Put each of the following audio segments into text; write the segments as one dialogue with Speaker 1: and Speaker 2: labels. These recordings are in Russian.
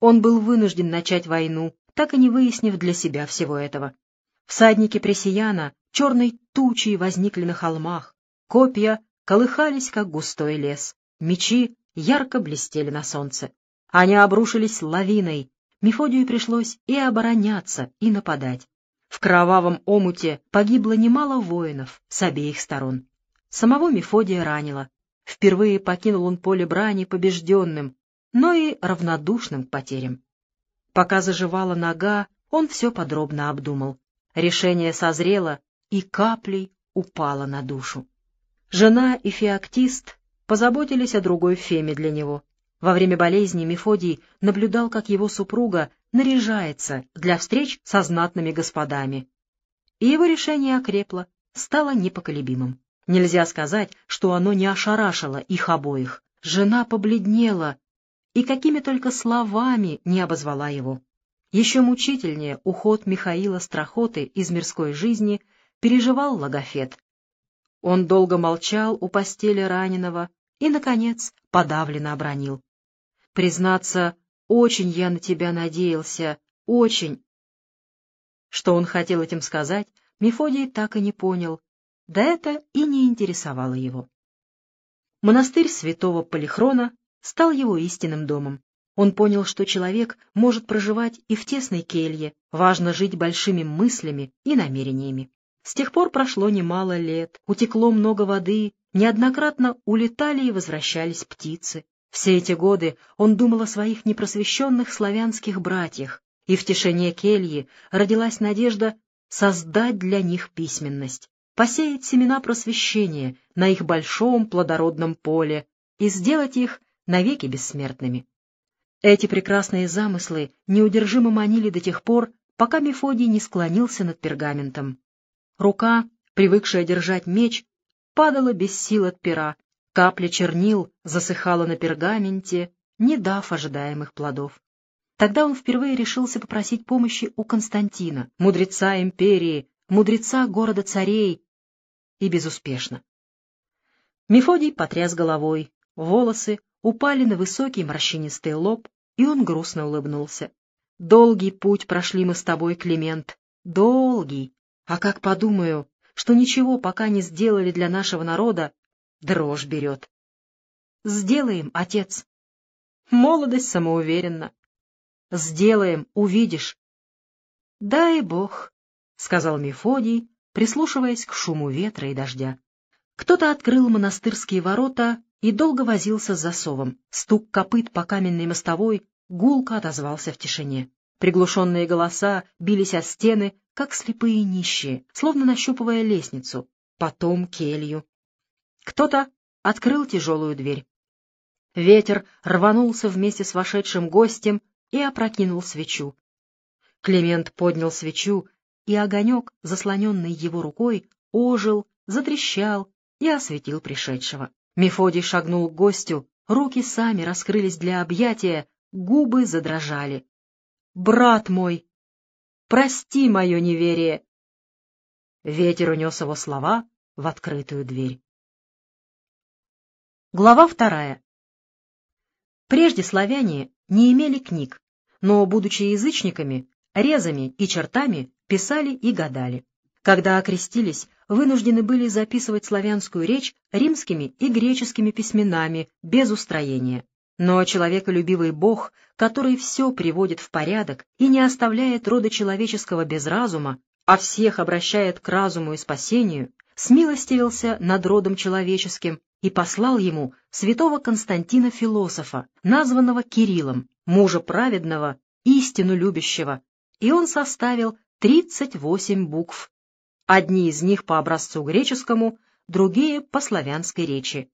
Speaker 1: он был вынужден начать войну, так и не выяснив для себя всего этого. Всадники Пресияна черной тучей возникли на холмах, копья колыхались, как густой лес, мечи ярко блестели на солнце. Они обрушились лавиной, Мефодию пришлось и обороняться, и нападать. В кровавом омуте погибло немало воинов с обеих сторон. Самого Мефодия ранило. Впервые покинул он поле брани побежденным, но и равнодушным к потерям. Пока заживала нога, он все подробно обдумал. Решение созрело и каплей упало на душу. Жена и феоктист позаботились о другой феме для него. Во время болезни Мефодий наблюдал, как его супруга наряжается для встреч со знатными господами. И его решение окрепло, стало непоколебимым. Нельзя сказать, что оно не ошарашило их обоих. Жена побледнела и какими только словами не обозвала его. Еще мучительнее уход Михаила Страхоты из мирской жизни переживал Логофет. Он долго молчал у постели раненого и, наконец, подавленно обронил. «Признаться, очень я на тебя надеялся, очень». Что он хотел этим сказать, Мефодий так и не понял, да это и не интересовало его. Монастырь святого Полихрона стал его истинным домом. Он понял, что человек может проживать и в тесной келье, важно жить большими мыслями и намерениями. С тех пор прошло немало лет, утекло много воды, неоднократно улетали и возвращались птицы. Все эти годы он думал о своих непросвещенных славянских братьях, и в тишине кельи родилась надежда создать для них письменность посеять семена просвещения на их большом плодородном поле и сделать их навеки бессмертными. Эти прекрасные замыслы неудержимо манили до тех пор, пока Мефодий не склонился над пергаментом. Рука, привыкшая держать меч, падала без сил от пера, капля чернил засыхала на пергаменте, не дав ожидаемых плодов. Тогда он впервые решился попросить помощи у Константина, мудреца империи, мудреца города царей, и безуспешно. Мефодий потряс головой, волосы упали на высокий морщинистый лоб, и он грустно улыбнулся. «Долгий путь прошли мы с тобой, Климент, долгий. А как подумаю, что ничего пока не сделали для нашего народа, дрожь берет». «Сделаем, отец». Молодость самоуверенна. «Сделаем, увидишь». «Дай бог», — сказал Мефодий, прислушиваясь к шуму ветра и дождя. Кто-то открыл монастырские ворота и долго возился с засовом. Стук копыт по каменной мостовой гулко отозвался в тишине. Приглушенные голоса бились о стены, как слепые нищие, словно нащупывая лестницу, потом келью. Кто-то открыл тяжелую дверь. Ветер рванулся вместе с вошедшим гостем и опрокинул свечу. Климент поднял свечу и огонек, заслоненный его рукой, ожил, затрещал и осветил пришедшего. Мефодий шагнул к гостю, руки сами раскрылись для объятия, губы задрожали. «Брат мой! Прости мое неверие!» Ветер унес его слова в открытую дверь. Глава вторая. Прежде славяне не имели книг, но, будучи язычниками, резами и чертами писали и гадали. Когда окрестились, вынуждены были записывать славянскую речь римскими и греческими письменами без устроения. Но человеколюбивый Бог, который все приводит в порядок и не оставляет рода человеческого без разума, а всех обращает к разуму и спасению, смилостивился над родом человеческим и послал ему святого Константина Философа, названного Кириллом, мужа праведного, истину любящего, и он составил 38 букв. Одни из них по образцу греческому, другие по славянской речи.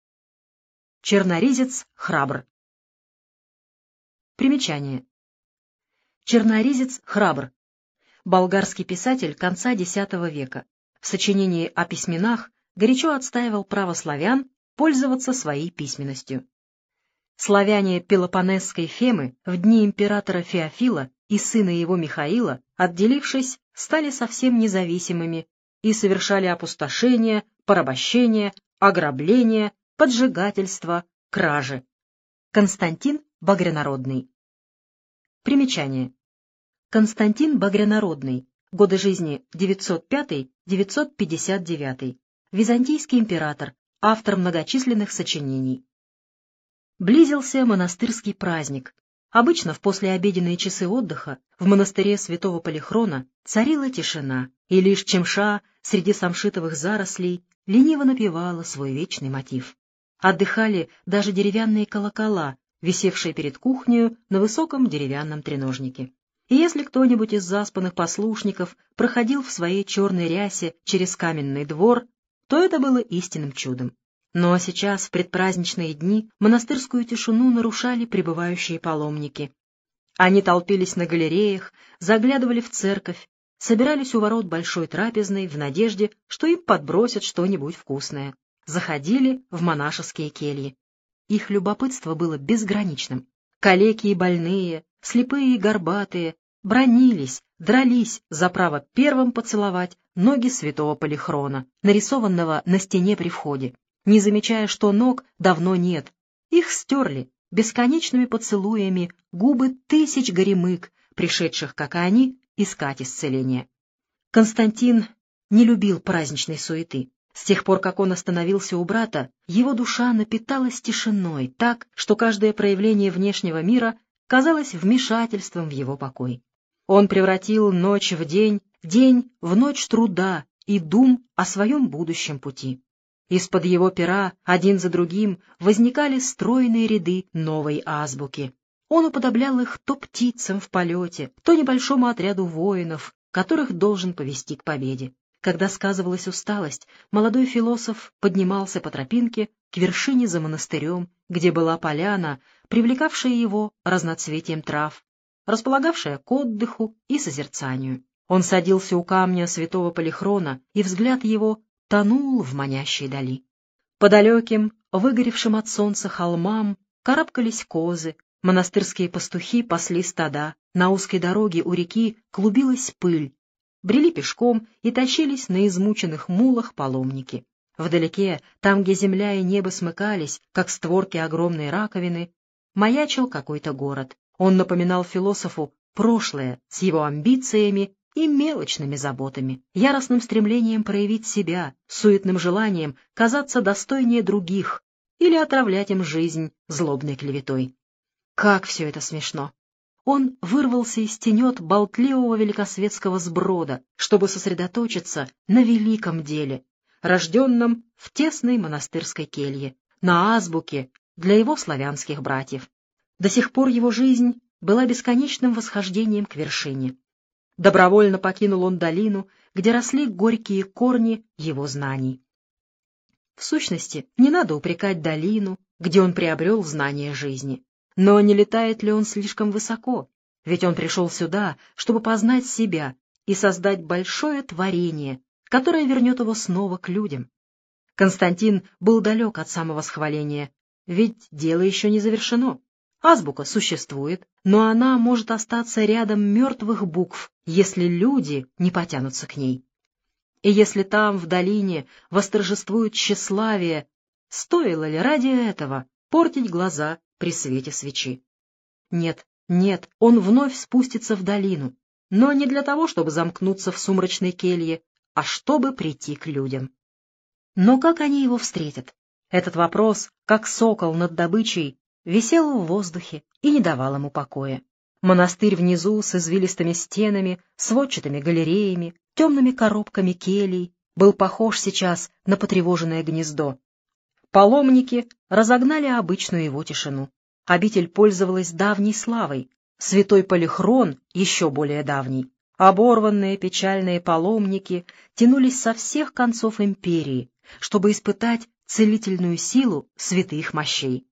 Speaker 1: Черноризец храбр. Примечание. Черноризец храбр. Болгарский писатель конца X века. В сочинении о письменах горячо отстаивал право славян пользоваться своей письменностью. Славяне Пелопонесской Фемы в дни императора Феофила и сына его Михаила, отделившись, стали совсем независимыми и совершали опустошение, порабощение, ограбление, поджигательство, кражи. Константин Багрянародный Примечание. Константин Багрянародный. Годы жизни 905-959. Византийский император, автор многочисленных сочинений. Близился монастырский праздник. Обычно в послеобеденные часы отдыха в монастыре святого Полихрона царила тишина, и лишь Чемша среди самшитовых зарослей лениво напевала свой вечный мотив. Отдыхали даже деревянные колокола, висевшие перед кухней на высоком деревянном треножнике. И если кто-нибудь из заспанных послушников проходил в своей черной рясе через каменный двор, то это было истинным чудом. Но сейчас, в предпраздничные дни, монастырскую тишину нарушали прибывающие паломники. Они толпились на галереях, заглядывали в церковь, собирались у ворот большой трапезной в надежде, что им подбросят что-нибудь вкусное. Заходили в монашеские кельи. Их любопытство было безграничным. Калеки и больные, слепые и горбатые, бронились, дрались за право первым поцеловать ноги святого Полихрона, нарисованного на стене при входе не замечая, что ног давно нет. Их стерли бесконечными поцелуями губы тысяч горемык, пришедших, как и они, искать исцеления. Константин не любил праздничной суеты. С тех пор, как он остановился у брата, его душа напиталась тишиной так, что каждое проявление внешнего мира казалось вмешательством в его покой. Он превратил ночь в день, день в ночь труда и дум о своем будущем пути. Из-под его пера один за другим возникали стройные ряды новой азбуки. Он уподоблял их то птицам в полете, то небольшому отряду воинов, которых должен повести к победе. Когда сказывалась усталость, молодой философ поднимался по тропинке к вершине за монастырем, где была поляна, привлекавшая его разноцветием трав, располагавшая к отдыху и созерцанию. Он садился у камня святого Полихрона, и взгляд его тонул в манящей дали. По далеким, выгоревшим от солнца холмам карабкались козы, монастырские пастухи пасли стада, на узкой дороге у реки клубилась пыль, брели пешком и тащились на измученных мулах паломники. Вдалеке, там, где земля и небо смыкались, как створки огромной раковины, маячил какой-то город. Он напоминал философу прошлое с его амбициями и мелочными заботами, яростным стремлением проявить себя, суетным желанием казаться достойнее других или отравлять им жизнь злобной клеветой. Как все это смешно! Он вырвался из тенет болтливого великосветского сброда, чтобы сосредоточиться на великом деле, рожденном в тесной монастырской келье, на азбуке для его славянских братьев. До сих пор его жизнь была бесконечным восхождением к вершине. Добровольно покинул он долину, где росли горькие корни его знаний. В сущности, не надо упрекать долину, где он приобрел знание жизни. Но не летает ли он слишком высоко? Ведь он пришел сюда, чтобы познать себя и создать большое творение, которое вернет его снова к людям. Константин был далек от самовосхваления, ведь дело еще не завершено. Азбука существует, но она может остаться рядом мертвых букв, если люди не потянутся к ней. И если там, в долине, восторжествует тщеславие, стоило ли ради этого портить глаза при свете свечи? Нет, нет, он вновь спустится в долину, но не для того, чтобы замкнуться в сумрачной келье, а чтобы прийти к людям. Но как они его встретят? Этот вопрос, как сокол над добычей, висел в воздухе и не давал ему покоя. Монастырь внизу с извилистыми стенами, сводчатыми галереями, темными коробками келей был похож сейчас на потревоженное гнездо. Паломники разогнали обычную его тишину. Обитель пользовалась давней славой, святой Полихрон еще более давний. Оборванные печальные паломники тянулись со всех концов империи, чтобы испытать целительную силу святых мощей.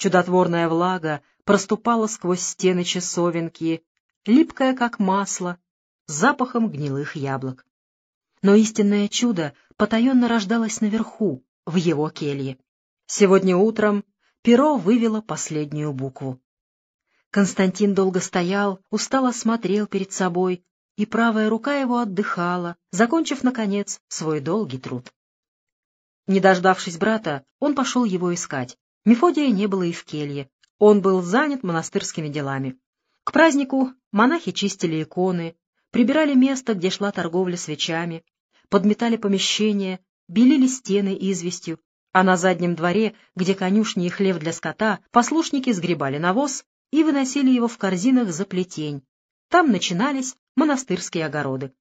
Speaker 1: Чудотворная влага проступала сквозь стены часовенки, липкая, как масло, запахом гнилых яблок. Но истинное чудо потаенно рождалось наверху, в его келье. Сегодня утром перо вывело последнюю букву. Константин долго стоял, устало смотрел перед собой, и правая рука его отдыхала, закончив, наконец, свой долгий труд. Не дождавшись брата, он пошел его искать. Мефодия не было и в келье. Он был занят монастырскими делами. К празднику монахи чистили иконы, прибирали место, где шла торговля свечами, подметали помещения, белили стены известью, а на заднем дворе, где конюшни и хлев для скота, послушники сгребали навоз и выносили его в корзинах за плетень. Там начинались монастырские огороды.